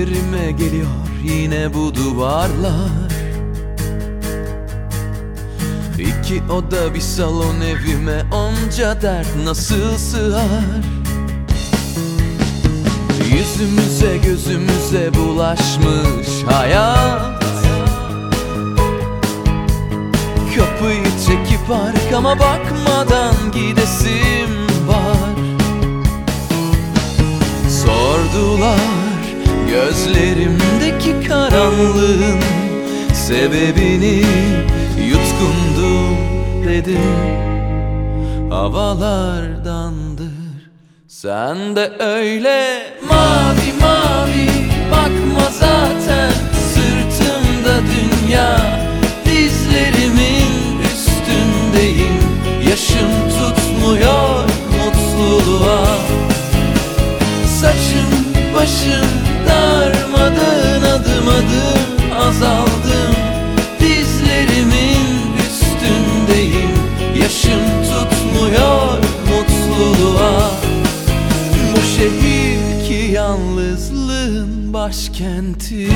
Üzerime geliyor yine bu duvarlar. İki oda bir salon evime onca dert nasıl sığar? Yüzümüze gözümüze bulaşmış hayat. Kapıyı çekip arkama bakmadan gidesim var. Sordular gözlerimdeki karanlığın sebebini Yutkundum dedim. Havalardandır. Sen de öyle. Mavi mavi bakma zaten. Sırtımda dünya dizlerimin üstündeyim. Yaşım tutmuyor mutluluğa. Saçım başım darmadağın adım adım azaldım. Dizlerimin üstündeyim. Yaşım tutmuyor mutluluğa. Bu şehir ki yalnızlığın başkenti.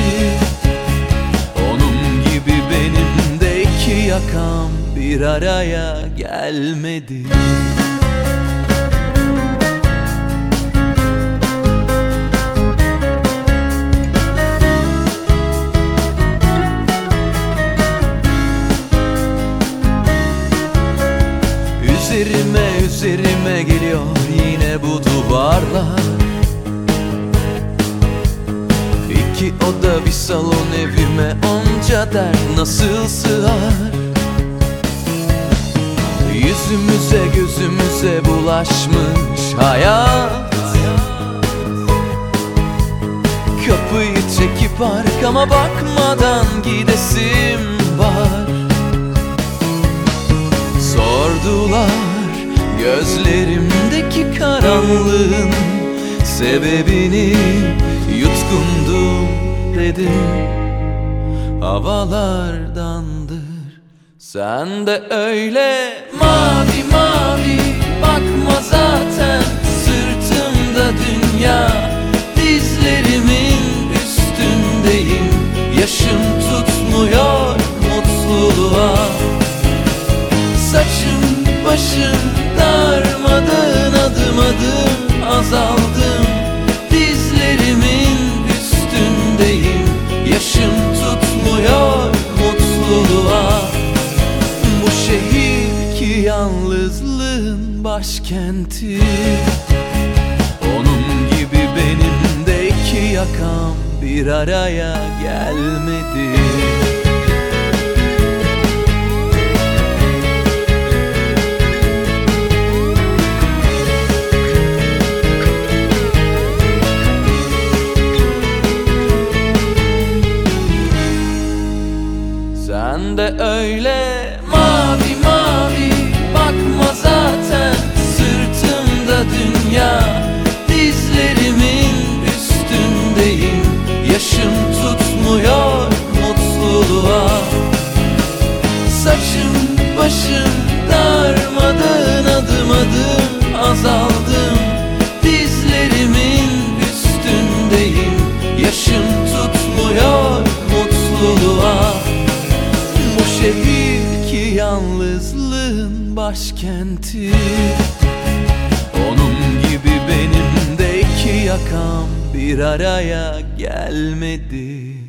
Onun gibi benim de iki yakam bir araya gelmedi Üzerime üzerime geliyor yine bu duvarlar. İki oda bir salon evime onca dert nasıl sığar? Yüzümüze gözümüze bulaşmış hayat. Kapıyı çekip arkama bakmadan gidesim var. Sordular gözlerimdeki karanlığın sebebini Yutkundum dedim. Havalardandır Sen de öyle. Mavi mavi bakma zaten Sırtımda dünya. Dizlerimin üstündeyim Yaşım tutmuyor mutluluğa. Saçım başım darmadağın adım adım azaldım. Dizlerimin üstündeyim Yaşım tutmuyor mutluluğa. Bu şehir ki yalnızlığın başkenti. Onun gibi benim de iki yakam bir araya gelmedi öyle. Mavi mavi bakma zaten Sırtımda dünya başkenti. Onun gibi benim de iki yakam bir araya gelmedi